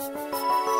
Bye.